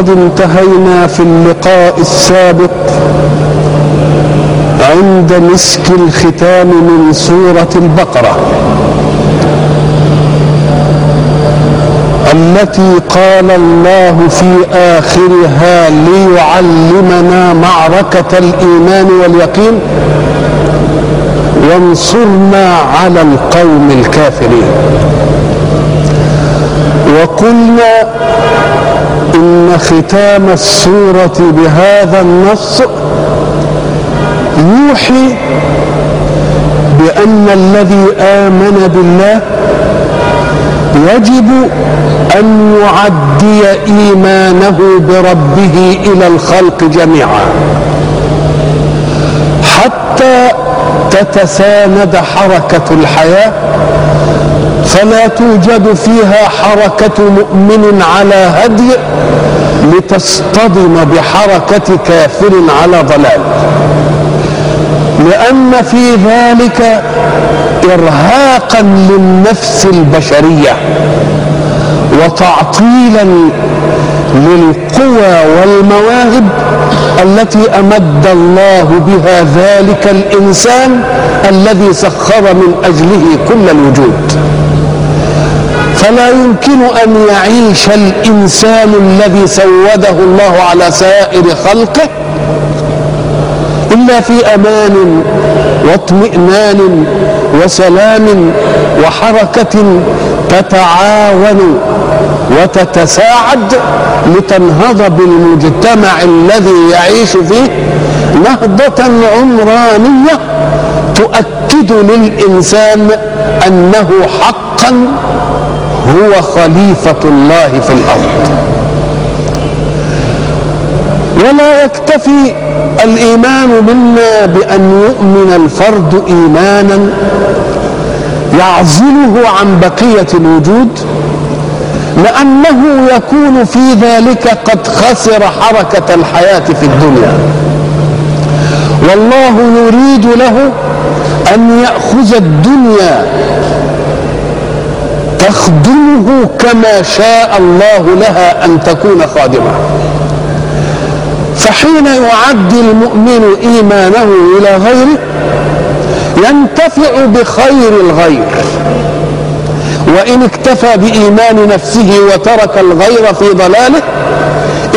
وقد انتهينا في اللقاء السابق عند مسك الختام من سورة البقرة التي قال الله في آخرها ليعلمنا معركة الإيمان واليقين وانصرنا على القوم الكافرين. وقلنا إن ختام السورة بهذا النص يوحي بأن الذي آمن بالله يجب أن يعدي إيمانه بربه إلى الخلق جميعا حتى تتساند حركة الحياة فلا توجد فيها حركة مؤمن على هدي لتصطدم بحركة كافر على ضلال. لأن في ذلك إرهاقا للنفس البشرية وتعطيلا للقوى والمواهب التي أمد الله بها ذلك الإنسان الذي سخر من أجله كل الوجود. فلا يمكن أن يعيش الإنسان الذي سوده الله على سائر خلقه إلا في أمان واطمئنان وسلام وحركة تتعاون وتتساعد لتنهض بالمجتمع الذي يعيش فيه نهضة عمرانية تؤكد للإنسان أنه حقا هو خليفة الله في الأرض. ولا يكتفي الإيمان منا بأن يؤمن الفرد إيمانا يعزله عن بقية الوجود لأنه يكون في ذلك قد خسر حركة الحياة في الدنيا. والله يريد له أن يأخذ الدنيا تخدمه كما شاء الله لها أن تكون خادمة. فحين يعدي المؤمن إيمانه إلى غيره ينتفع بخير الغير. وإن اكتفى بإيمان نفسه وترك الغير في ضلاله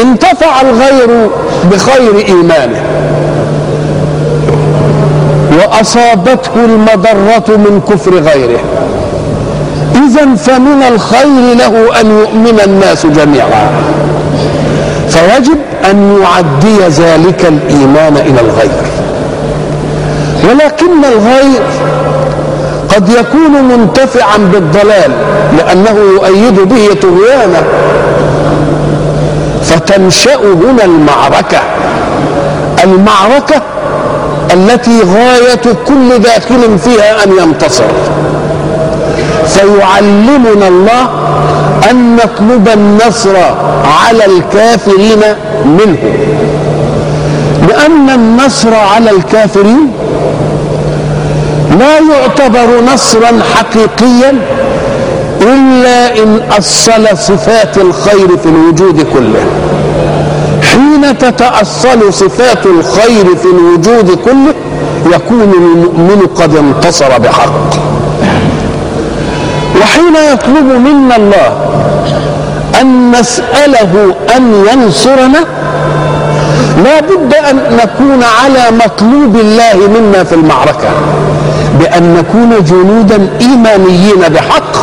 انتفع الغير بخير إيمانه. وأصابته المضرة من كفر غيره. إذا فمن الخير له أن يؤمن الناس جميعا. فيجب أن يعدي ذلك الإيمان إلى الغير. ولكن الغير قد يكون منتفعا بالضلال لأنه يؤيد به طغيانه. فتنشأ هنا المعركة. المعركة التي غاية كل داخل فيها أن ينتصر. فيعلمنا الله أن نطلب النصر على الكافرين منه. لأن النصر على الكافرين لا يعتبر نصرا حقيقيا إلا إن أصل صفات الخير في الوجود كله. حين تتأصل صفات الخير في الوجود كله يكون المؤمن قد انتصر بحق. وحين يطلب منا الله أن نسأله أن ينصرنا لا بد أن نكون على مطلوب الله منا في المعركة بأن نكون جنودا إيمانيين بحق.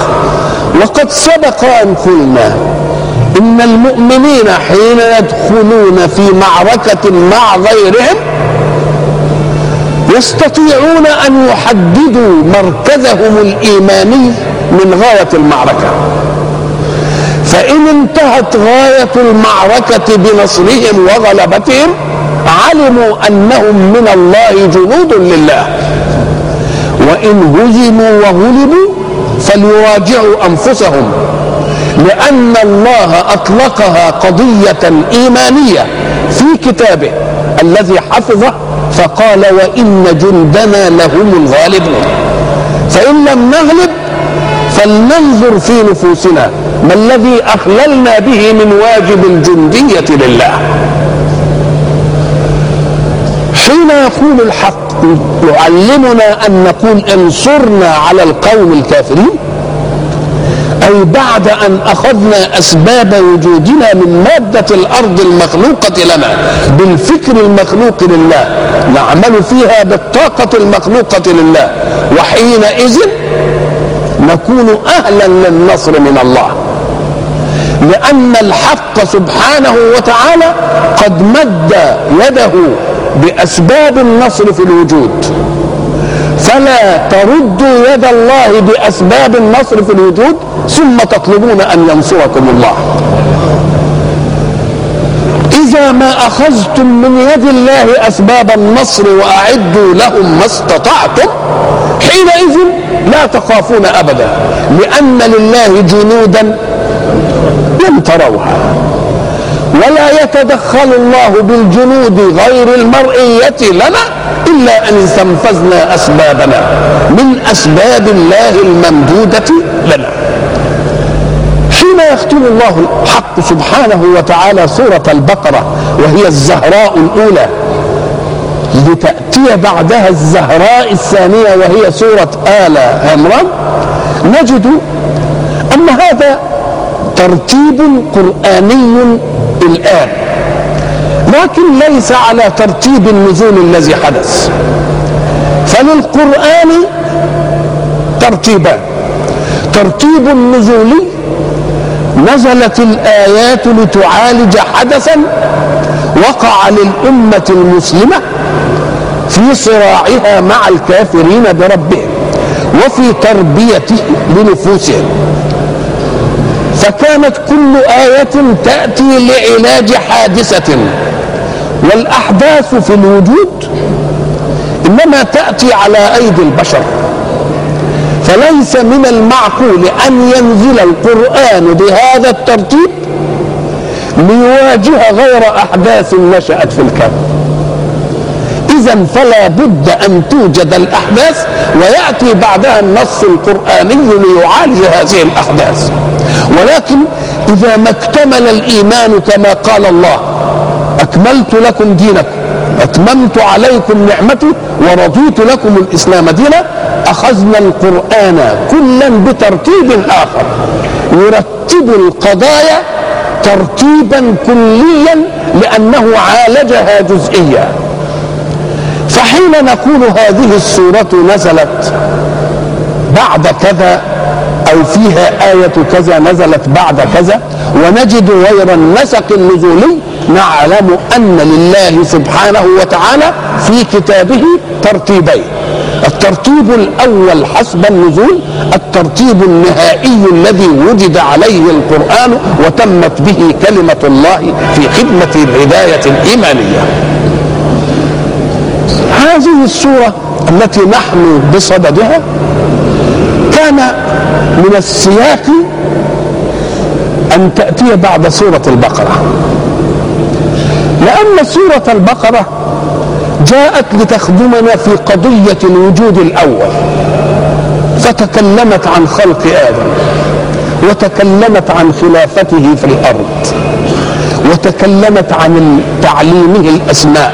وقد سبق أن قلنا إن المؤمنين حين يدخلون في معركة مع غيرهم يستطيعون أن يحددوا مركزهم الإيماني من غاية المعركة. فإن انتهت غاية المعركة بنصرهم وغلبتهم علموا أنهم من الله جنود لله. وإن هزموا وغلبوا فليراجعوا أنفسهم لأن الله أطلقها قضية إيمانية في كتابه الذي حفظه فقال وإن جندنا لهم الغالبون. فإن لم نغلب فلننظر في نفوسنا ما الذي أخللنا به من واجب الجندية لله. حين يقول الحق يعلمنا أن نقول انصرنا على القوم الكافرين أي بعد أن أخذنا أسباب وجودنا من مادة الأرض المخلوقة لنا بالفكر المخلوق لله نعمل فيها بالطاقة المخلوقة لله وحينئذ نكون أهلا للنصر من الله. لأن الحق سبحانه وتعالى قد مد يده بأسباب النصر في الوجود. فلا تردوا يد الله بأسباب النصر في الوجود ثم تطلبون أن ينصركم الله. إذا ما أخذتم من يد الله أسباب النصر وأعدوا لهم ما استطعتم حينئذ لا تخافون أبدا لأن لله جنودا لم تروها. ولا يتدخل الله بالجنود غير المرئية لنا إلا أن استنفذنا أسبابنا من أسباب الله الممدودة لنا. يختم الله الحق سبحانه وتعالى سورة البقرة وهي الزهراء الأولى. لتأتي بعدها الزهراء الثانية وهي سورة آل عمران. نجد أن هذا ترتيب قرآني الآن لكن ليس على ترتيب النزول الذي حدث. فللقرآن ترتيبان ترتيب النزولي نزلت الآيات لتعالج حدثا وقع للأمة المسلمة في صراعها مع الكافرين بربهم وفي تربيته لنفوسهم. فكانت كل آية تأتي لعلاج حادثة والأحداث في الوجود إنما تأتي على أيدي البشر. فليس من المعقول أن ينزل القرآن بهذا الترتيب؟ ليواجه غير أحداث نشأت في الكون إذا فلا بد أن توجد الأحداث ويأتي بعدها النص القرآني ليعالج هذه الأحداث. ولكن إذا ما اكتمل الإيمان كما قال الله أكملت لكم دينكم أتممت عليكم نعمتي ورضيت لكم الإسلام دينا أخذنا القرآن كلا بترتيب آخر. يرتب القضايا ترتيبا كليا لأنه عالجها جزئيا. فحين نقول هذه السورة نزلت بعد كذا أو فيها آية كذا نزلت بعد كذا ونجد غير النسق النزولي نعلم أن لله سبحانه وتعالى في كتابه ترتيبين. الترتيب الأول حسب النزول الترتيب النهائي الذي وجد عليه القرآن وتمت به كلمة الله في خدمة الهداية الإيمانية. هذه السورة التي نحن بصددها كان من السياق أن تأتي بعد سورة البقرة. لأن سورة البقرة جاءت لتخدمنا في قضية الوجود الأول. فتكلمت عن خلق آدم وتكلمت عن خلافته في الأرض وتكلمت عن تعليمه الأسماء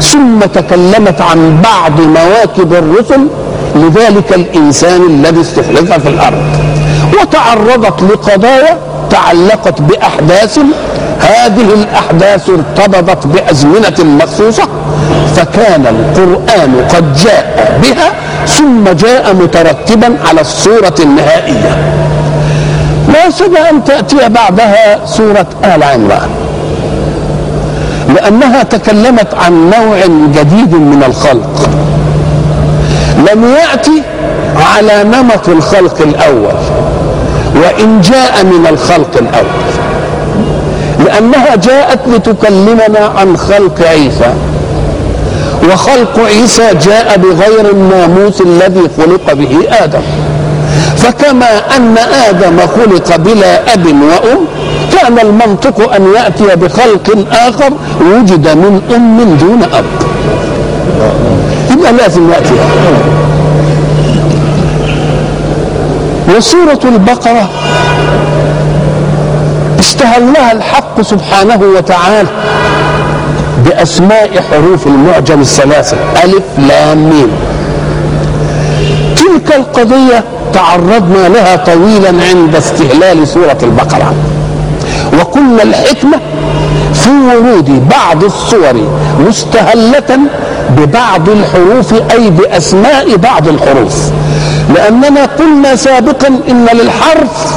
ثم تكلمت عن بعض مواكب الرسل لذلك الإنسان الذي استخلف في الأرض. وتعرضت لقضايا تعلقت بأحداث هذه الأحداث ارتبطت بأزمنة مخصوصة فكان القرآن قد جاء بها ثم جاء مترتبا على الصورة النهائية. ناسب أن تأتي بعدها سورة آل عمران لأنها تكلمت عن نوع جديد من الخلق. لم يأتي على نمط الخلق الأول وإن جاء من الخلق الأول لأنها جاءت لتكلمنا عن خلق عيسى. وخلق عيسى جاء بغير الناموس الذي خلق به آدم. فكما أن آدم خلق بلا أب وأم كان المنطق أن يأتي بخلق آخر وجد من أم دون أب. يبقى لازم يأتي. وسورة البقرة استهلها الحق سبحانه وتعالى. بأسماء حروف المعجم الثلاثة. ألف لام ميم. تلك القضية تعرضنا لها طويلا عند استهلال سورة البقرة. وقلنا الحكمة في ورود بعض الصور مستهلة ببعض الحروف أي بأسماء بعض الحروف. لأننا قلنا سابقا إن للحرف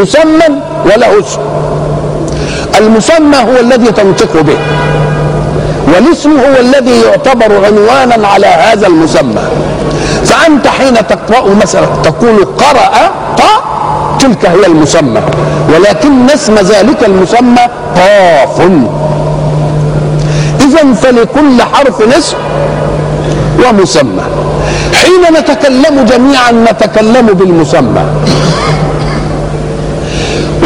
مسمى وله أسم. المسمى هو الذي تنطق به والاسم هو الذي يعتبر عنوانا على هذا المسمى. فأنت حين تقرأ مثلا تقول قرأ قا تلك هي المسمى ولكن اسم ذلك المسمى قاف. إذا فلكل حرف اسم ومسمى. حين نتكلم جميعا نتكلم بالمسمى.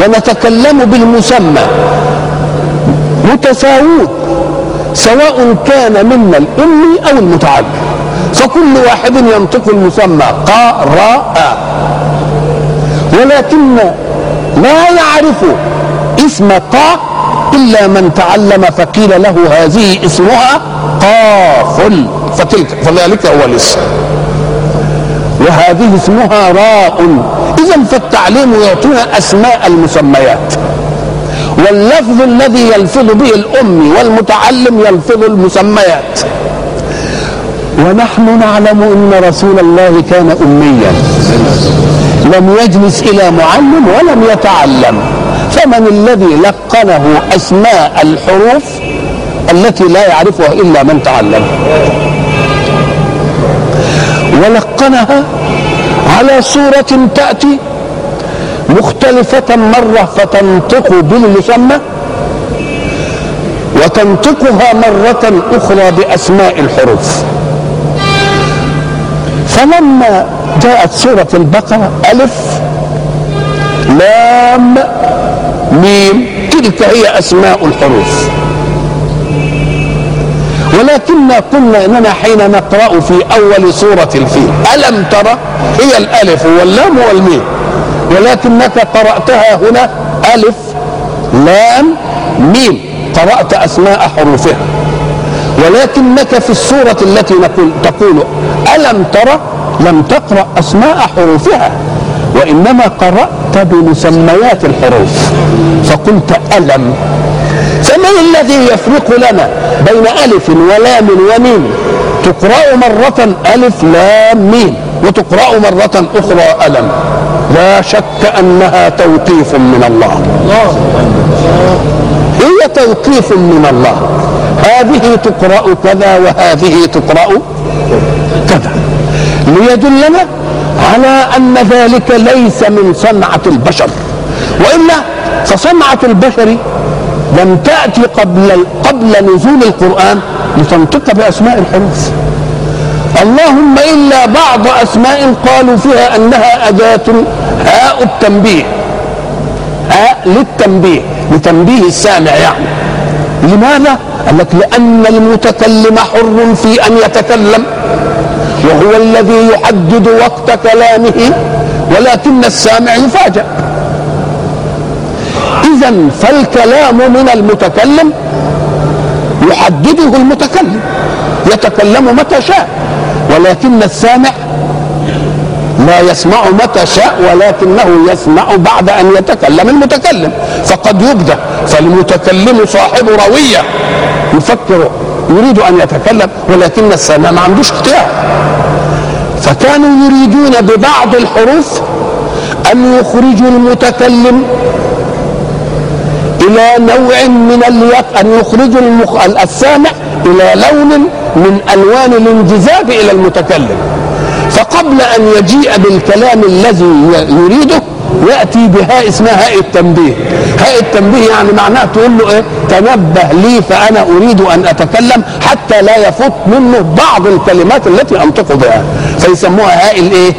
ونتكلم بالمسمى. متساوون سواء كان منا الأمي أو المتعلم فكل واحد ينطق المسمى قراء. ولكن لا يعرف اسم قا إلا من تعلم فقيل له هذه اسمها قاف. فتلك فذلك هو الاسم. وهذه اسمها راء. إذا فالتعليم يعطينا أسماء المسميات. واللفظ الذي يلفظ به الأمي والمتعلم يلفظ المسميات. ونحن نعلم إن رسول الله كان أميا. لم يجلس إلى معلم ولم يتعلم. فمن الذي لقنه أسماء الحروف التي لا يعرفها إلا من تعلم. ولقنها على صورة تأتي مختلفة مرة فتنطق بالمسمى وتنطقها مرة أخرى بأسماء الحروف. فلما جاءت سورة البقرة ألف لام ميم تلك هي أسماء الحروف. ولكننا قلنا إننا حين نقرأ في أول سورة الفيل. ألم ترى هي الألف واللام والميم. ولكنك قرأتها هنا ألف لام ميم. قرأت أسماء حروفها. ولكنك في السورة التي نقول تقول ألم ترى لم تقرأ أسماء حروفها وإنما قرأت بمسميات الحروف. فقلت ألم. فمن الذي يفرق لنا بين ألف ولام وميم؟ تقرأ مرة ألف لام ميم وتقرأ مرة أخرى ألم. لا شك أنها توقيف من الله. هي توقيف من الله. هذه تقرأ كذا وهذه تقرأ كذا. ليدلنا على أن ذلك ليس من صنعة البشر. وإلا فصنعة البشر لم تأتي قبل قبل نزول القرآن لتنطق بأسماء الحروف اللهم إلا بعض أسماء قالوا فيها أنها أداة هاء التنبيه هاء للتنبيه. لتنبيه السامع يعني. لماذا؟ قال لك لأن المتكلم حر في أن يتكلم. وهو الذي يحدد وقت كلامه ولكن السامع يفاجأ. إذا فالكلام من المتكلم يحدده المتكلم يتكلم متى شاء ولكن السامع لا يسمع متى شاء ولكنه يسمع بعد أن يتكلم المتكلم. فقد يبدأ فالمتكلم صاحب روية يفكر يريد أن يتكلم ولكن السامع ما عندوش اختيار. فكانوا يريدون ببعض الحروف أن يخرجوا المتكلم إلى نوع من اليق أن يخرجوا المخ... السامع إلى لون من ألوان الانجذاب إلى المتكلم. فقبل أن يجيء بالكلام الذي يريده يأتي بهاء اسمها هاء التنبيه. هاء التنبيه يعني معناه تقول له إيه؟ تنبه لي فأنا أريد أن أتكلم حتى لا يفوت منه بعض الكلمات التي انطق بها فيسموها هاء الإيه؟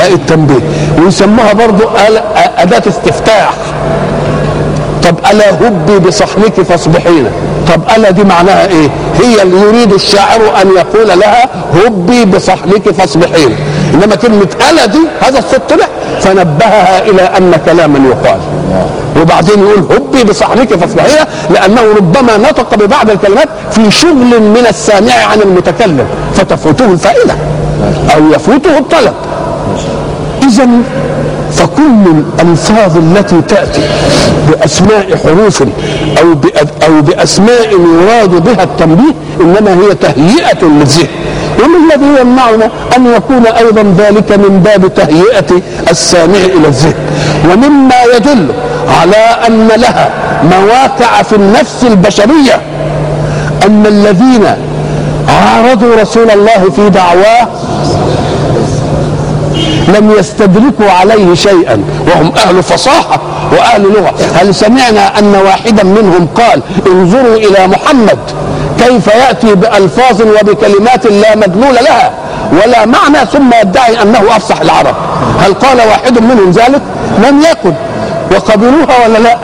هاء التنبيه. ويسموها برضو أداة استفتاح. طب ألا هبي بصحنك فاصبحين. طب ألا دي معناها إيه؟ هي اللي يريد الشاعر أن يقول لها هبي بصحنك فاصبحين. إنما كلمة ألا دي هذا الصوت طلع فنبهها إلى أن كلاما يقال. وبعدين يقول هبي بصحنك فاصبحين لأنه ربما نطق ببعض الكلمات في شغل من السامع عن المتكلم فتفوته الفائدة أو يفوته الطلب. اذا فكل الألفاظ التي تأتي بأسماء حروف أو أو بأسماء يراد بها التنبيه إنما هي تهيئة للذهن. وما الذي يمنعنا أن يكون أيضا ذلك من باب تهيئة السامع إلى الذهن. ومما يدل على أن لها مواقع في النفس البشرية أن الذين عارضوا رسول الله في دعواه لم يستدركوا عليه شيئا. وهم أهل فصاحة وأهل لغة. هل سمعنا أن واحدا منهم قال انظروا إلى محمد كيف يأتي بألفاظ وبكلمات لا مدلول لها ولا معنى ثم يدعي أنه أفصح العرب. هل قال واحد منهم ذلك؟ لم يكن. وقبلوها ولا لا؟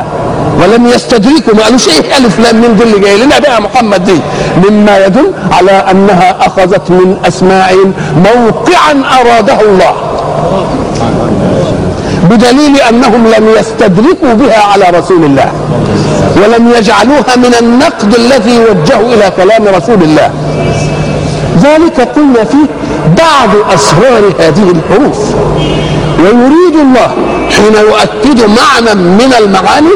ولم يستدركوا ما قالوش إيه ألف لام من دي اللي جاي لنا بقى محمد دي. مما يدل على أنها أخذت من اسماء موقعا أراده الله. بدليل أنهم لم يستدركوا بها على رسول الله ولم يجعلوها من النقد الذي يوجه إلى كلام رسول الله. ذلك قلنا فيه بعض أسرار هذه الحروف. ويريد الله حين يؤكد معنى من المعاني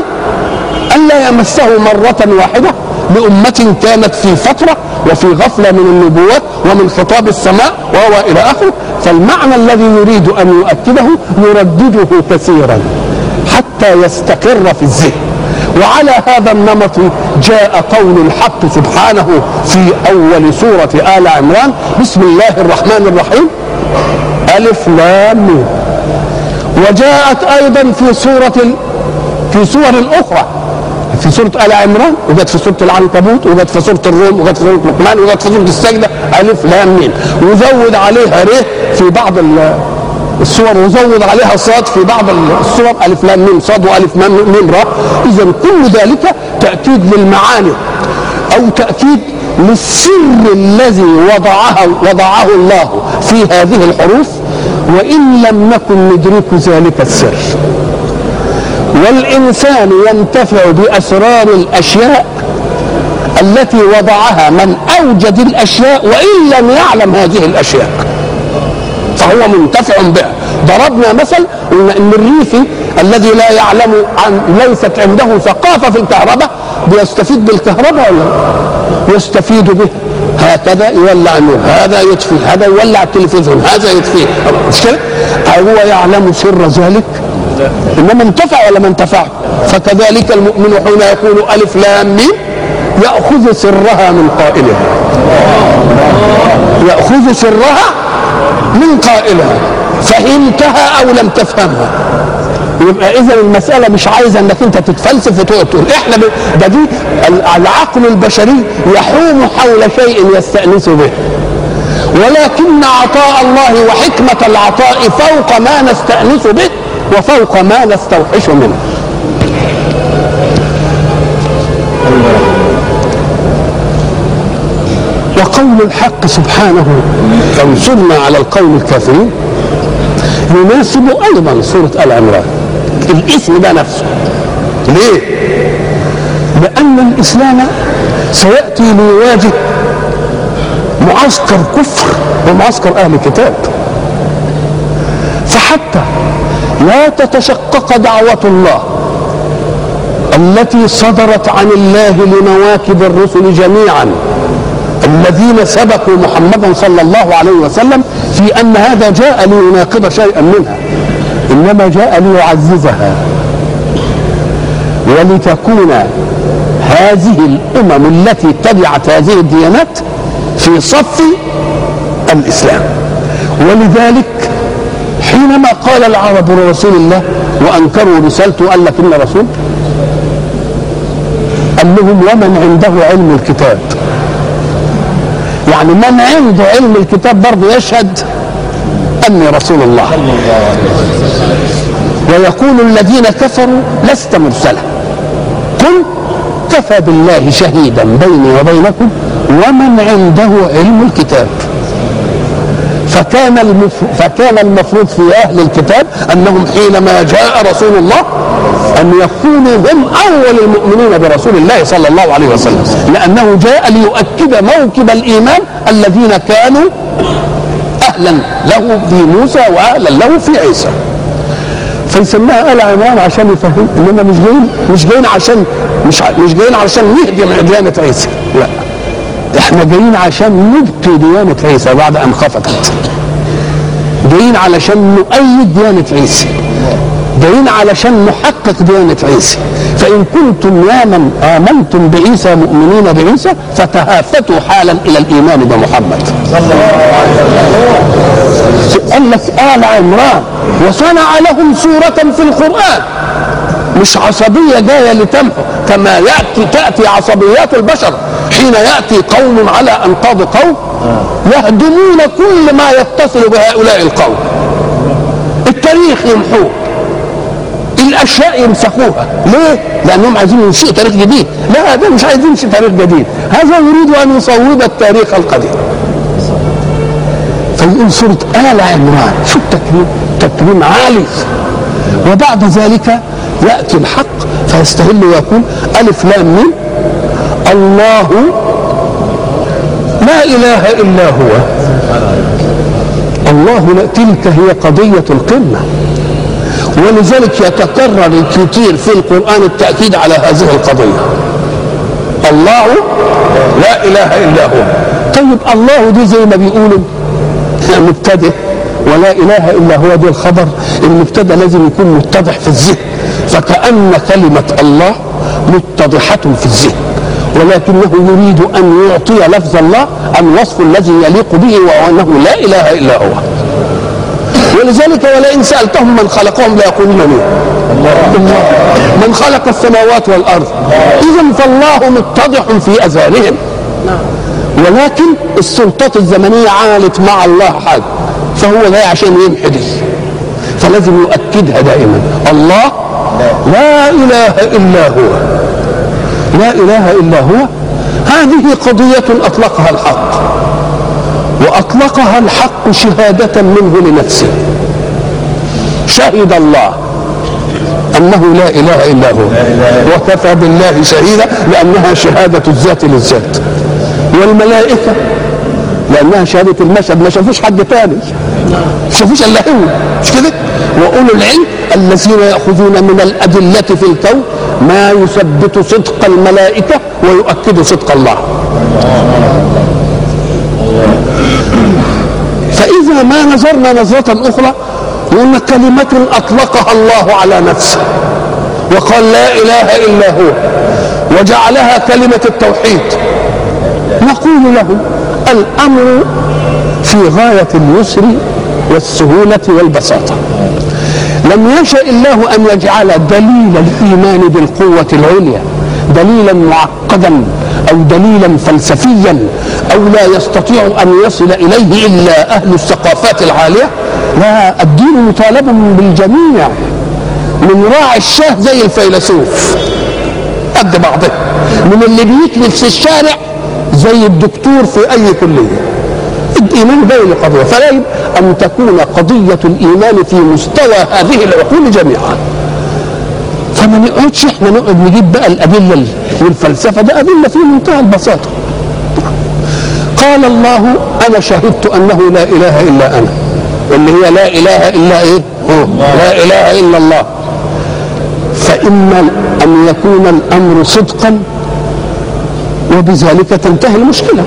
ألا يمسه مرة واحدة لأمة كانت في فترة وفي غفلة من النبوات ومن خطاب السماء وهو إلى آخره. فالمعنى الذي يريد أن يؤكده يردده كثيرا حتى يستقر في الذهن. وعلى هذا النمط جاء قول الحق سبحانه في أول سورة آل عمران. بسم الله الرحمن الرحيم. ألف لام. وجاءت أيضا في سورة في سور أخرى في سورة آل عمران وجت في سورة العنكبوت وجت في سورة الروم وجت في سورة لقمان وجت في سورة السجدة ألف لام ميم. وزود عليها ر في بعض السور وزود عليها صاد في بعض السور ألف لام ميم صاد وألف ميم را. إذا كل ذلك تأكيد للمعاني أو تأكيد للسر الذي وضعه وضعه الله في هذه الحروف وإن لم نكن ندرك ذلك السر. والإنسان ينتفع بأسرار الأشياء التي وضعها من أوجد الأشياء وإن لم يعلم هذه الأشياء. فهو منتفع بها. ضربنا مثل ان الريفي الذي لا يعلم عن ليست عنده ثقافة في الكهرباء بيستفيد بالكهرباء ولا؟ يستفيد به. هكذا يولع النور هذا يطفي هذا يولع التلفزيون هذا يطفيه مش كده؟ هو يعلم سر ذلك؟ انما انتفع ولا ما انتفع. فكذلك المؤمن حين يقول ألف لام ميم يأخذ سرها من قائلها. يأخذ سرها من قائلها. فهمتها أو لم تفهمها. يبقى إذا المسألة مش عايزة إنك أنت تتفلسف وتقعد تقول إحنا ده دي العقل البشري يحوم حول شيء يستأنس به. ولكن عطاء الله وحكمة العطاء فوق ما نستأنس به وفوق ما نستوحش منه. وقول الحق سبحانه انصرنا على القوم الكافرين يناسب أيضا سورة آل عمران. الاسم ده نفسه ليه؟ لأن الإسلام سيأتي ليواجه معسكر كفر ومعسكر أهل كتاب. فحتى لا تتشقق دعوة الله التي صدرت عن الله لمواكب الرسل جميعا. الذين سبقوا محمدا صلى الله عليه وسلم في أن هذا جاء ليناقض شيئا منها. إنما جاء ليعززها ولتكون هذه الأمم التي تبعت هذه الديانات في صف الإسلام. ولذلك حينما قال العرب لرسول الله وأنكروا رسالته قال لك إن رسول؟ قال لهم ومن عنده علم الكتاب. يعني من عنده علم الكتاب برضه يشهد أني رسول الله. ويقول الذين كفروا لست مرسلا. قل كفى بالله شهيدا بيني وبينكم ومن عنده علم الكتاب. فكان. فكان المفروض في أهل الكتاب أنهم حينما جاء رسول الله أن يكونوا هم أول المؤمنين برسول الله صلى الله عليه وسلم لأنه جاء ليؤكد موكب الإيمان الذين كانوا أهلا له في موسى واهلا له في عيسى فيسميها آل عمران عشان يفهم انما مش جايين مش جايين عشان مش مش جايين عشان نهدم ديانه عيسى لا إحنا جايين عشان نبقي ديانة عيسى بعد أن خفتت جايين علشان نؤيد ديانة عيسى. جايين علشان نحقق ديانة عيسى. فإن كنتم يا من آمنتم بعيسى مؤمنين بعيسى فتهافتوا حالا إلى الإيمان بمحمد. قال لك آل عمران وصنع لهم سورة في القرآن. مش عصبية جاية لتمحو. كما يأتي تأتي عصبيات البشر حين يأتي قوم على أنقاض قوم يهدمون كل ما يتصل بهؤلاء القوم. التاريخ يمحوه. الأشياء يمسخوها ليه؟ لأنهم عايزين ينشئوا تاريخ جديد. لا ده مش عايزين ينشئ تاريخ جديد. هذا يريد أن يصوب التاريخ القديم. فيقول سورة آل عمران. شو التكريم تكريم عالي. وبعد ذلك يأتي الحق فيستهل ويقول ألف لام ميم. الله لا إله إلا هو. الله لا تلك هي قضية القمة. ولذلك يتكرر كثير في القرآن التأكيد على هذه القضية. الله لا إله إلا هو. طيب الله دي زي ما بيقولوا مبتدئ ولا إله إلا هو دي الخبر. المبتدأ لازم يكون متضح في الذهن. فكأن كلمة الله متضحة في الذهن ولكنه يريد أن يعطي لفظ الله الوصف الذي يليق به وهو أنه لا إله إلا هو. ولذلك ولئن سألتهم من خلقهم ليقولون مين الله من خلق السماوات والأرض. إذا فالله متضح في أذهانهم. ولكن السلطات الزمنية عملت مع الله حاجة فهو جاي عشان يمحي دي فلازم يؤكدها دائما. الله لا إله إلا هو. لا إله إلا هو. هذه قضية أطلقها الحق. وأطلقها الحق شهادة منه لنفسه. شهد الله أنه لا إله إلا هو. وكفى بالله شهيدا لأنها شهادة الذات للذات. والملائكة لأنها شهادة المشهد. ما شافوش حد تاني. ما شافوش إلا هو. مش كده؟ وأولو العلم الذين يأخذون من الأدلة في الكون ما يثبت صدق الملائكة ويؤكد صدق الله. فإذا ما نظرنا نظرة أخرى قلنا كلمة أطلقها الله على نفسه وقال لا إله إلا هو وجعلها كلمة التوحيد. نقول له الأمر في غاية اليسر والسهولة والبساطة. لم يشأ الله أن يجعل دليل الإيمان بالقوة العليا دليلا معقدا أو دليلا فلسفيا أو لا يستطيع أن يصل إليه إلا أهل الثقافات العالية. لا الدين مطالب بالجميع. من راعي الشاه زي الفيلسوف. قد بعضه. من اللي بيكنف في الشارع زي الدكتور في أي كلية. الإيمان بين قضية فلا أن تكون قضية الإيمان في مستوى هذه العقول جميعا. فما نقعدش إحنا نقعد نجيب بقى الأدلة والفلسفة ده أدلة في منتهى البساطة. قال الله أنا شهدت أنه لا إله إلا أنا اللي هي لا إله إلا إيه؟ لا إله إلا الله. فإما أن يكون الأمر صدقا وبذلك تنتهي المشكلة.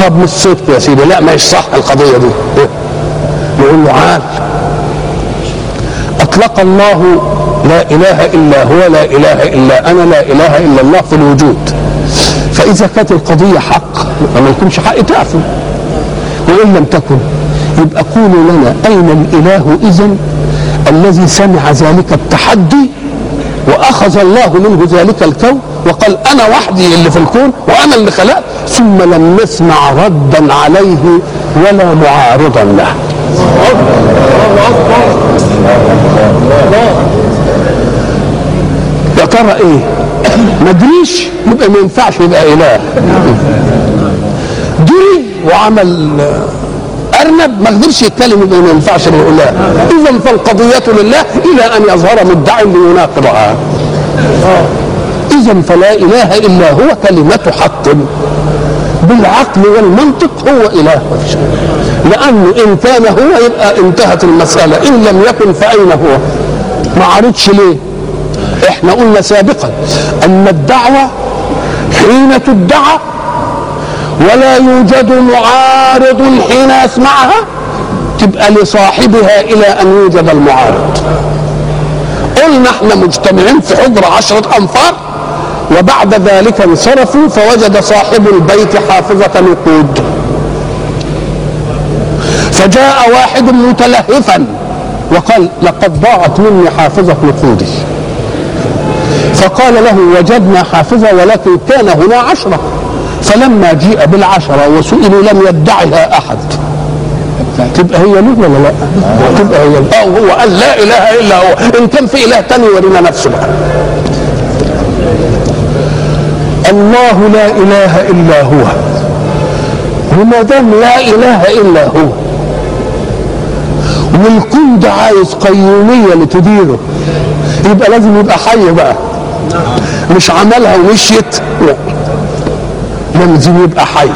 طب مش صدق يا سيدي. لا مش صح القضية دي. نقول له عال أطلق الله لا إله إلا هو لا إله إلا أنا لا إله إلا الله في الوجود. فإذا كانت القضية حق وما يكونش حق تعفو وإن لم تكن يبقى قولوا لنا أين الإله إذن الذي سمع ذلك التحدي وأخذ الله منه ذلك الكون وقال أنا وحدي اللي في الكون وأنا اللي خلقت؟ ثم لم نسمع ردا عليه ولا معارضا له. يا ترى إيه؟ ما أدريش. يبقى ما ينفعش يبقى إله. دري وعمل أرنب. ما قدرش يتكلم يبقى ما ينفعش يبقى اله اذا فالقضية لله إلى أن يظهر مدعي ليناقضها. اذا فلا إله إلا هو كلمة حق. بالعقل والمنطق هو إله. لأنه إن كان هو يبقى انتهت المسألة إن لم يكن فأين هو؟ ما عرضش ليه؟ إحنا قلنا سابقا أن الدعوة حين تدعى ولا يوجد معارض حين يسمعها تبقى لصاحبها إلى أن يوجد المعارض. قلنا إحنا مجتمعين في حجر عشرة أنفار وبعد ذلك انصرفوا فوجد صاحب البيت حافظة نقود. فجاء واحد متلهفا وقال لقد ضاعت مني حافظة نقودي. فقال له وجدنا حافظة ولكن كان هنا عشرة. فلما جيء بالعشرة وسئلوا لم يدعها أحد. تبقى هي له ولا لا؟ تبقى هي له هو قال لا إله إلا هو. إن كان في إله تاني ورينا نفسه بقى الله لا إله إلا هو. وما دام لا إله إلا هو. والكون ده عايز قيومية لتديره. يبقى لازم يبقى حي بقى. مش عملها ومشيت. لا. لازم يبقى حي.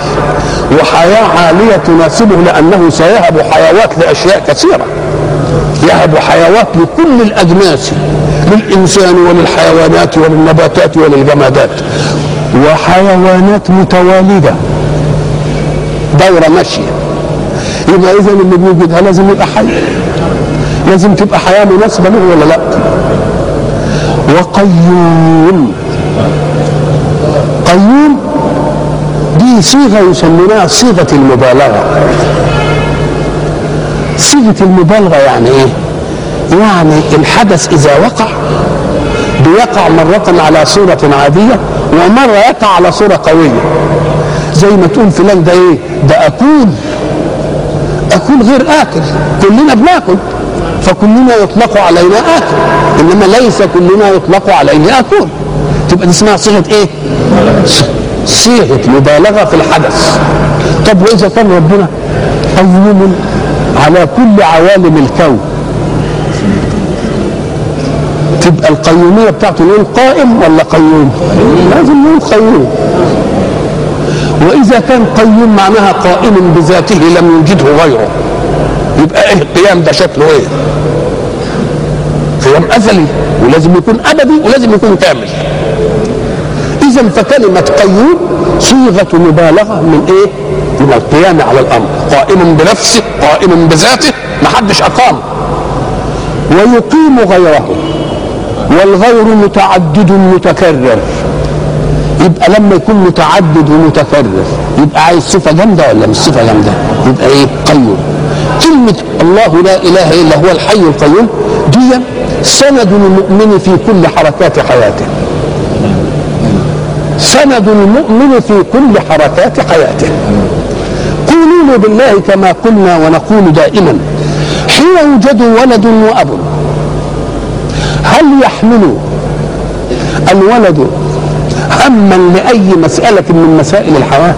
وحياة عالية تناسبه لأنه سيهب حيوات لأشياء كثيرة. يهب حيوات لكل الأجناس للإنسان وللحيوانات وللنباتات وللجمادات. وحيوانات متوالدة. دورة ماشية. يبقى إذا اللي بيوجدها لازم يبقى حي. لازم تبقى حياة مناسبة له ولا لا؟ وقيوم. قيوم دي صيغة يسمونها صيغة المبالغة. صيغة المبالغة يعني إيه؟ يعني الحدث إذا وقع بيقع مرة على صورة عادية ومرة يقع على صورة قوية. زي ما تقول فلان ده إيه؟ ده اكول اكول غير آكل. كلنا بناكل. فكلنا يطلق علينا آكل. إنما ليس كلنا يطلق عليه أكل. تبقى دي اسمها صيغة إيه؟ صيغة مبالغة في الحدث. طب وإذا كان ربنا قيوم على كل عوالم الكون تبقى القيومية بتاعته نقول قائم ولا قيوم؟ لازم نقول قيوم. وإذا كان قيوم معناها قائم بذاته لم يوجده غيره. يبقى إيه القيام ده شكله إيه؟ قيام أزلي ولازم يكون أبدي ولازم يكون كامل. إذا فكلمة قيوم صيغة مبالغة من إيه؟ من القيام على الأمر. قائم بنفسه قائم بذاته ما حدش أقام. ويقيم غيره. والغير متعدد متكرر. يبقى لما يكون متعدد ومتكرر يبقى عايز صفة جامدة ولا مش صفة جامدة؟ يبقى إيه؟ قيوم كلمة الله لا إله إلا هو الحي القيوم دي سند المؤمن في كل حركات حياته. سند المؤمن في كل حركات حياته. قولوا بالله كما قلنا ونقول دائما حين يوجد ولد وأب هل يحمل الولد هما لأي مسألة من مسائل الحياة؟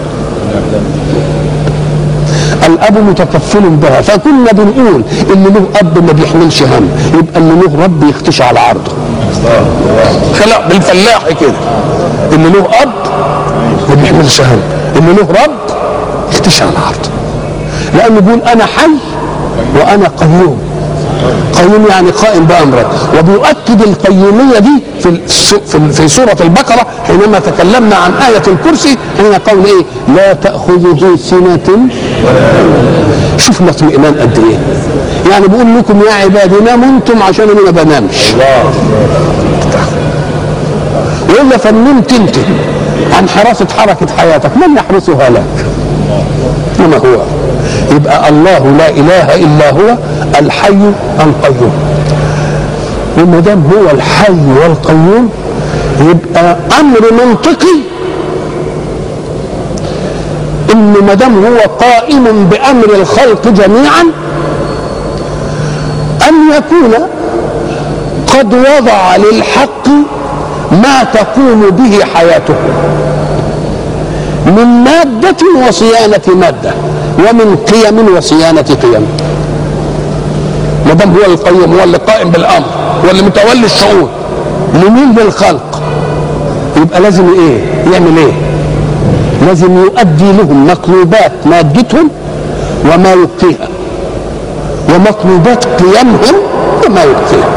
الأب متكفل بها فكنا بنقول اللي له أب ما بيحملش هم يبقى اللي له رب يختش على عرضه. خلق بالفلاح كده. اللي له أب ما بيحملش هم اللي له رب يختش على عرضه. لأنه بيقول أنا حي وأنا قيوم. قيوم يعني قائم بأمرك. وبيؤكد القيومية دي في في سورة البقرة حينما تكلمنا عن آية الكرسي حين قول إيه؟ لا تاخذه سنة شوف الاطمئنان قد إيه. يعني بيقول لكم يا عبادي ناموا أنتم عشان أنا ما بنامش. وإلا فنمت أنت عن حراسة حركة حياتك من يحرسها لك؟ انما هو؟ يبقى الله لا إله إلا هو الحي القيوم. وما دام هو الحي والقيوم يبقى أمر منطقي. إن ما دام هو قائم بأمر الخلق جميعا أن يكون قد وضع للحق ما تقوم به حياته من مادة وصيانة مادة. ومن قيم وصيانة قيم. ما دام هو القيم هو اللي قائم بالأمر هو اللي متولي الشؤون لمين للخلق يبقى لازم إيه؟ يعمل إيه؟ لازم يؤدي لهم مطلوبات مادتهم وما يبقيها. ومطلوبات قيمهم وما يبقيها.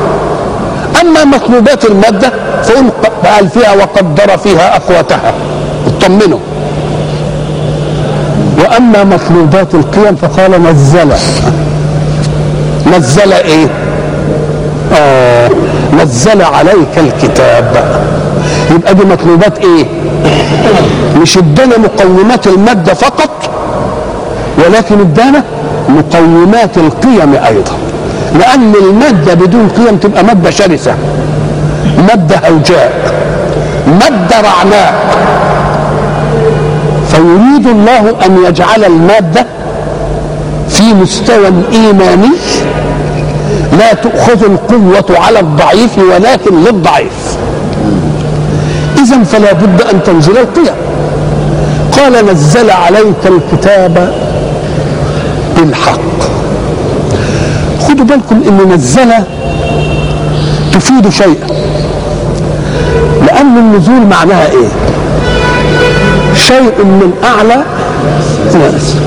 أما مطلوبات المادة فهم قال فيها وقدر فيها أقواتها. اطمنوا. وأما مطلوبات القيم فقال نزل. نزل إيه؟ آه نزل عليك الكتاب. يبقى دي مطلوبات إيه؟ مش ادانا مقومات المادة فقط ولكن ادانا مقومات القيم أيضا. لأن المادة بدون قيم تبقى مادة شرسة مادة هوجاء مادة رعناء. فيريد الله أن يجعل المادة في مستوى ايماني لا تؤخذ القوة على الضعيف ولكن للضعيف. إذا فلا بد أن تنزل القيم. قال نزل عليك الكتاب بالحق. خدوا بالكم إن نزل تفيد شيئا. لأن النزول معناها إيه؟ شيء من أعلى إلى اسفل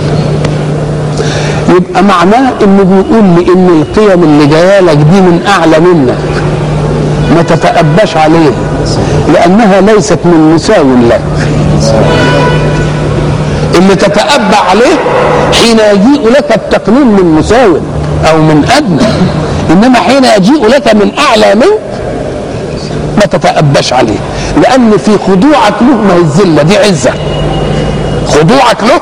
يبقى معناه إنه بيقول لي إن القيم اللي جاية لك دي من أعلى منك. ما تتأباش عليها. لأنها ليست من مساو لك. اللي تتأبى عليه حين يجيء لك التقليل من مساو أو من أدنى. إنما حين يجيء لك من أعلى منك ما تتأباش عليه. لأن في خضوعك له ما هي الذلة دي عزة. خضوعك له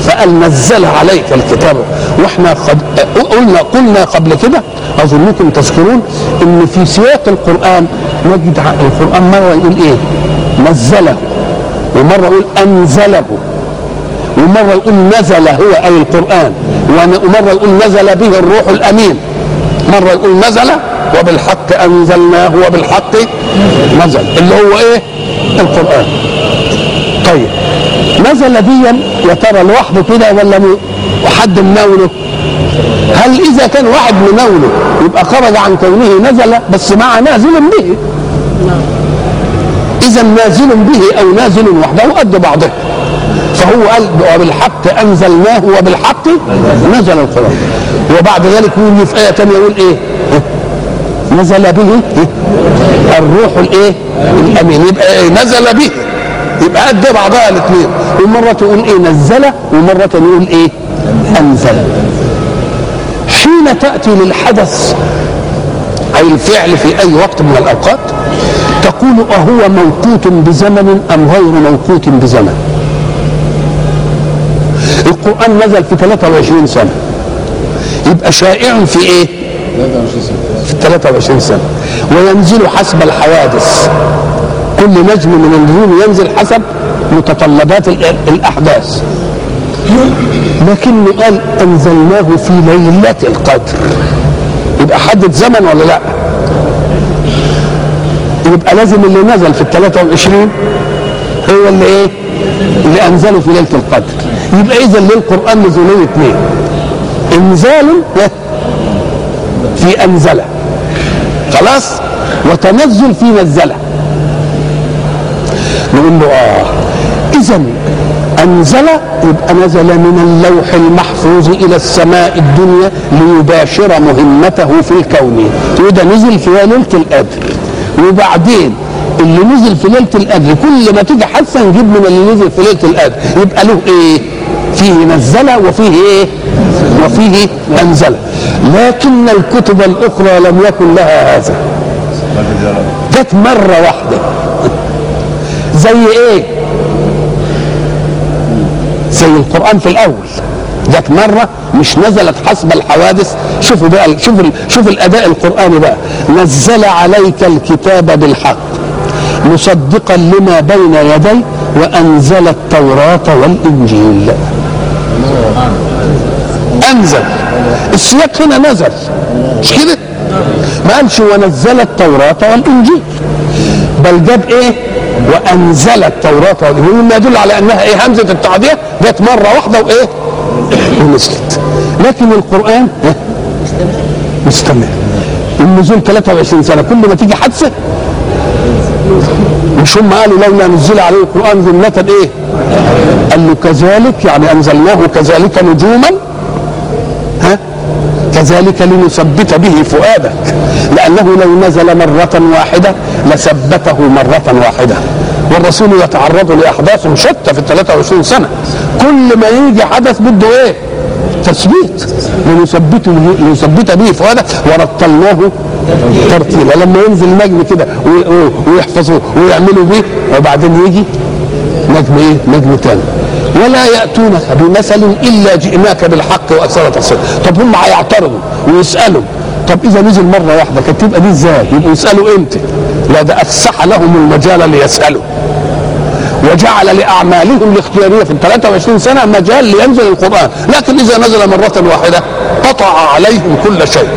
فقال نزل عليك الكتاب. وإحنا قد قلنا قلنا قبل كده أظنكم تذكرون إن في سياق القرآن نجد القرآن مرة يقول إيه؟ نزله. ومرة يقول أنزله. ومرة يقول نزل هو أي القرآن. ومرة يقول نزل به الروح الأمين. مرة يقول نزل وبالحق أنزلناه وبالحق نزل. اللي هو إيه؟ القرآن. طيب. نزل ديا يا ترى لوحده كده ولا حد مناوله؟ هل إذا كان واحد مناوله يبقى خرج عن كونه نزل بس مع نازل به؟ إذا نازل به أو نازل وحده قد بعضه. فهو قال وبالحق أنزلناه وبالحق نزل القرآن. وبعد ذلك يقول في آية ثانية يقول إيه؟ نزل به الروح الإيه؟ الأمين. يبقى إيه؟ نزل به. يبقى قد بعضها الاثنين. ومرة تقول إيه؟ نزل. ومرة يقول إيه؟ أنزل. حين تأتي للحدث أي الفعل في أي وقت من الأوقات تقول أهو موقوت بزمن أم غير موقوت بزمن؟ القرآن نزل في 23 سنة. يبقى شائع في إيه؟ في 23 سنة. وينزل حسب الحوادث. كل نجم من النجوم ينزل حسب متطلبات الأحداث. لكنه قال أنزلناه في ليلة القدر. يبقى حدد زمن ولا لأ؟ يبقى لازم اللي نزل في ال 23 هو اللي إيه؟ اللي أنزله في ليلة القدر. يبقى اذا للقرآن نزولين اثنين إنزال في انزله خلاص؟ وتنزل في نزله نقول له آه. اذا أنزل يبقى نزل من اللوح المحفوظ إلى السماء الدنيا ليباشر مهمته في الكون. وده نزل في ليلة القدر. وبعدين اللي نزل في ليلة القدر كل ما تيجي حادثه نجيب من اللي نزل في ليلة القدر يبقى له إيه؟ فيه نزل وفيه إيه؟ وفيه انزل لكن الكتب الأخرى لم يكن لها هذا. جت مرة واحدة. زي إيه؟ زي القرآن في الأول. جت مرة مش نزلت حسب الحوادث. شوفوا بقى شوف شوف الأداء القرآني بقى. نزل عليك الكتاب بالحق. مصدقا لما بين يديه وأنزل التوراة والإنجيل. أنزل. السياق هنا نزل. مش كده؟ ما قالش ونزل التوراة والإنجيل. بل جاب إيه؟ وأنزل التوراة والإنجيل. مما يدل على أنها إيه؟ همزة التعديه جت مرة واحدة وإيه؟ ونزلت. لكن القرآن ها؟ مستمر. النزول 23 سنة. كل ما تيجي حادثة مش هم قالوا لولا نزل عليه القرآن جمله إيه؟ قال له كذلك يعني أنزلناه كذلك نجوما ها؟ كذلك لنثبت به فؤادك لأنه لو نزل مرة واحدة لثبته مرة واحدة. والرسول يتعرض لأحداث شتى في ال 23 سنة. كل ما يجي حدث بده إيه؟ تثبيت لنثبت لنثبت به فؤادك ورتلناه ترتيلا لما ينزل نجم كده ويحفظوه ويعملوا به وبعدين يجي نجم إيه؟ نجم تاني. ولا يأتونك بمثل إلا جئناك بالحق وأكثر تفصيلا. طب هم هيعترضوا ويسألوا. طب إذا نزل مرة واحدة كانت تبقى دي إزاي؟ يبقوا يسألوا إمتى؟ لا ده أفسح لهم المجال ليسألوا. وجعل لاعمالهم الاختيارية في ال 23 سنة مجال لينزل القرآن. لكن إذا نزل مرة واحدة قطع عليهم كل شيء.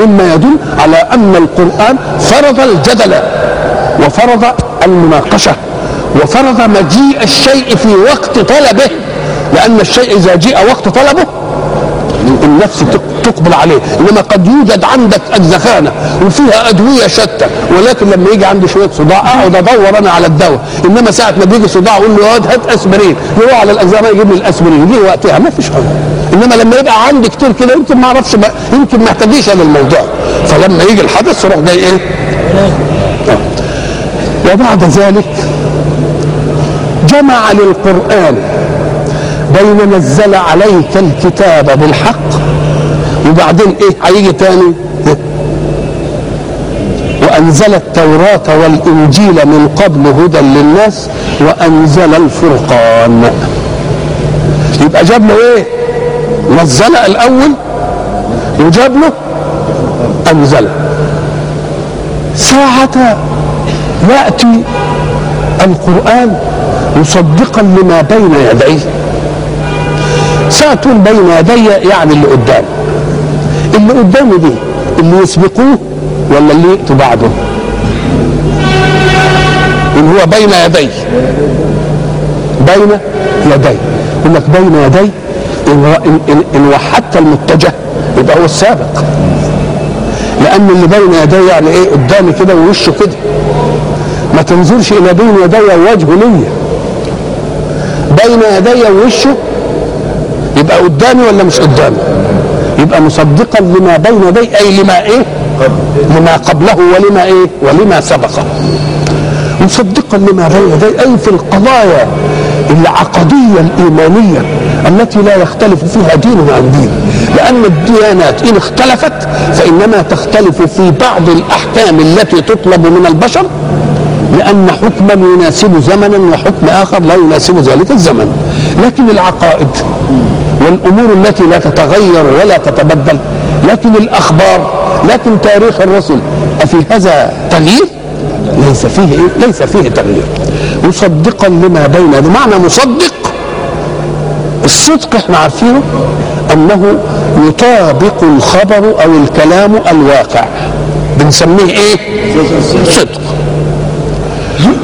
مما يدل على أن القرآن فرض الجدل وفرض المناقشة وفرض مجيء الشيء في وقت طلبه. لأن الشيء إذا جاء وقت طلبه النفس تقبل عليه إنما قد يوجد عندك الزخانة وفيها أدوية شتى ولكن لما يجي عندي شوية صداع أقعد أدور أنا على الدواء. إنما ساعة ما بيجي صداع أقول له هات أسبرين. يروح على الاجزاء يجيب لي الأسبرين يجي وقتها ما فيش حاجة. إنما لما يبقى عندي كتير كده يمكن ما أعرفش يمكن ما احتاجيش أنا الموضوع. فلما يجي الحدث يروح جاي إيه؟ وبعد ذلك جمع للقرآن بين نزل عليك الكتاب بالحق. وبعدين إيه؟ هيجي تاني؟ وأنزل التوراة والإنجيل من قبل هدى للناس وأنزل الفرقان. يبقى جاب له إيه؟ نزل الأول وجاب له أنزل. ساعة يأتي القرآن مصدقا لما بين يديه. ساعة بين يدي يعني اللي قدام. اللي قدامه دي اللي يسبقوه ولا اللي يأتوا بعده إن هو بين يدي. بين يدي. يقول لك بين يدي إن, إن, إن وحدت المتجه يبقى هو السابق. لأن اللي بين يدي يعني إيه؟ قدامي كده ووشه كده. ما تنظرش إلى بين يدي وجهه ليا. بين يدي ووشه يبقى قدامي ولا مش قدامي؟ يبقى مصدقا لما بين يدي أي لما إيه؟ لما قبله ولما إيه؟ ولما سبقه. مصدقا لما بين يدي أي في القضايا العقدية الإيمانية التي لا يختلف فيها دين عن دين. لأن الديانات إن اختلفت فإنما تختلف في بعض الأحكام التي تطلب من البشر لأن حكما يناسب زمنا وحكم آخر لا يناسب ذلك الزمن. لكن العقائد والأمور التي لا تتغير ولا تتبدل. لكن الأخبار لكن تاريخ الرسل أفي هذا تغيير؟ ليس فيه إيه؟ ليس فيه تغيير. مصدقا لما بين بمعنى مصدق. الصدق إحنا عارفينه أنه يطابق الخبر أو الكلام الواقع. بنسميه إيه؟ صدق.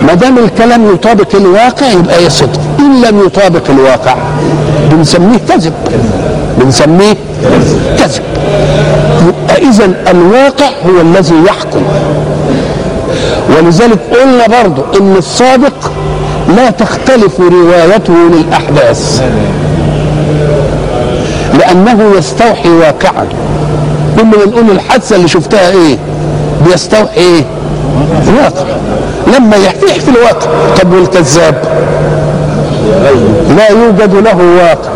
ما دام الكلام يطابق الواقع يبقى إيه صدق إن لم يطابق الواقع. بنسميه كذب. بنسميه كذب. إذا الواقع هو الذي يحكم. ولذلك قلنا برضو إن الصادق لا تختلف روايته للأحداث. لأنه يستوحي واقعا. كل ما نقول الحادثة اللي شفتها إيه؟ بيستوحي إيه الواقع لما يحكي في الواقع. طب والكذاب؟ لا يوجد له واقع.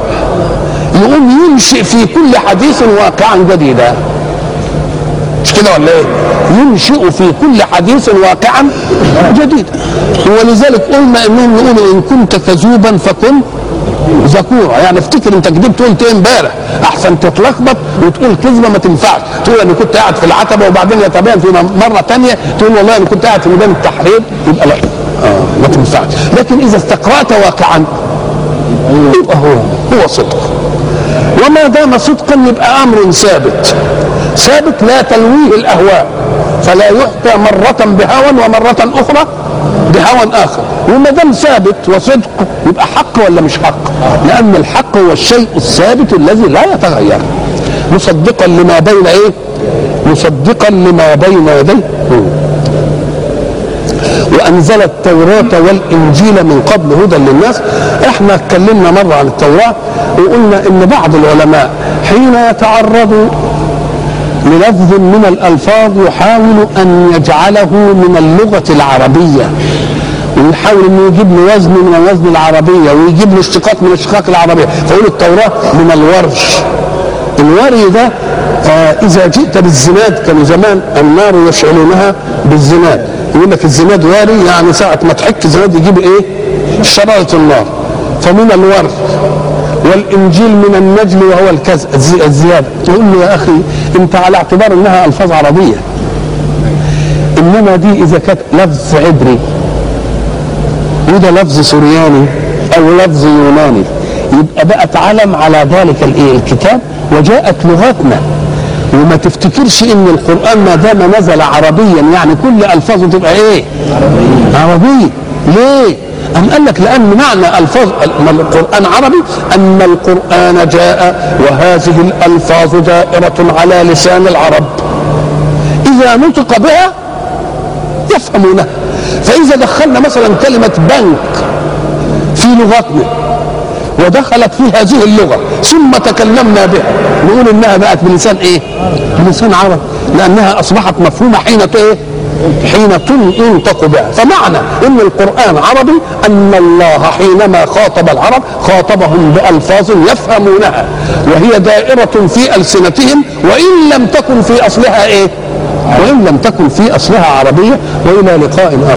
يقوم ينشئ في كل حديث واقعا جديدا. مش كده ولا إيه؟ ينشئ في كل حديث واقعا جديدا. ولذلك قلنا إنهم يقولوا إن كنت كذوبا فكن ذكورا. يعني افتكر أنت كذبت قلت إيه إمبارح؟ احسن تتلخبط وتقول كذبة ما تنفعش. تقول أنا كنت قاعد في العتبة وبعدين يتبين في مرة ثانية تقول والله أنا كنت قاعد في ميدان التحرير. يبقى لا. ما تنفعش. لكن إذا استقرأت واقعا يبقى هو هو صدق. وما دام صدقا يبقى أمر ثابت. ثابت لا تلويه الأهواء. فلا يحكى مرة بهوى ومرة أخرى بهوى آخر. وما دام ثابت وصدق يبقى حق ولا مش حق؟ لأن الحق هو الشيء الثابت الذي لا يتغير. مصدقا لما بين إيه؟ مصدقا لما بين يديه. وأنزل التوراة والإنجيل من قبل هدى للناس. إحنا اتكلمنا مرة عن التوراة وقلنا إن بعض العلماء حين يتعرضوا للفظ من الألفاظ يحاول أن يجعله من اللغة العربية. ويحاول إنه يجيب له وزن من الوزن العربية ويجيب له اشتقاق من الاشتقاق العربية. فيقول التوراة من الورش. الوري ده آه إذا جئت بالزناد كانوا زمان النار يشعلونها بالزناد. يقول لك الزناد واري يعني ساعة ما تحك زناد يجيب إيه؟ شراره النار فمن الورد والإنجيل من النجل وهو الكز الزيادة. يقول له يا أخي أنت على اعتبار إنها ألفاظ عربية. إنما دي إذا كانت لفظ عبري. وده لفظ سورياني أو لفظ يوناني. يبقى بقت علم على ذلك الايه الكتاب وجاءت لغتنا وما تفتكرش إن القرآن ما دام نزل عربيا يعني كل ألفاظه تبقى إيه؟ عربية. ليه؟ أم قال لك لأن معنى ألفاظ القرآن عربي؟ أن القرآن جاء وهذه الألفاظ دائرة على لسان العرب. إذا نطق بها يفهمونها. فإذا دخلنا مثلا كلمة بنك في لغتنا ودخلت في هذه اللغة ثم تكلمنا بها. نقول إنها بقت بلسان إيه؟ بلسان عرب لأنها أصبحت مفهومة حين إيه؟ حين ينطق بها. فمعنى إن القرآن عربي أن الله حينما خاطب العرب خاطبهم بألفاظ يفهمونها وهي دائرة في ألسنتهم وإن لم تكن في أصلها إيه؟ وإن لم تكن في أصلها عربية وإلى لقاء آخر.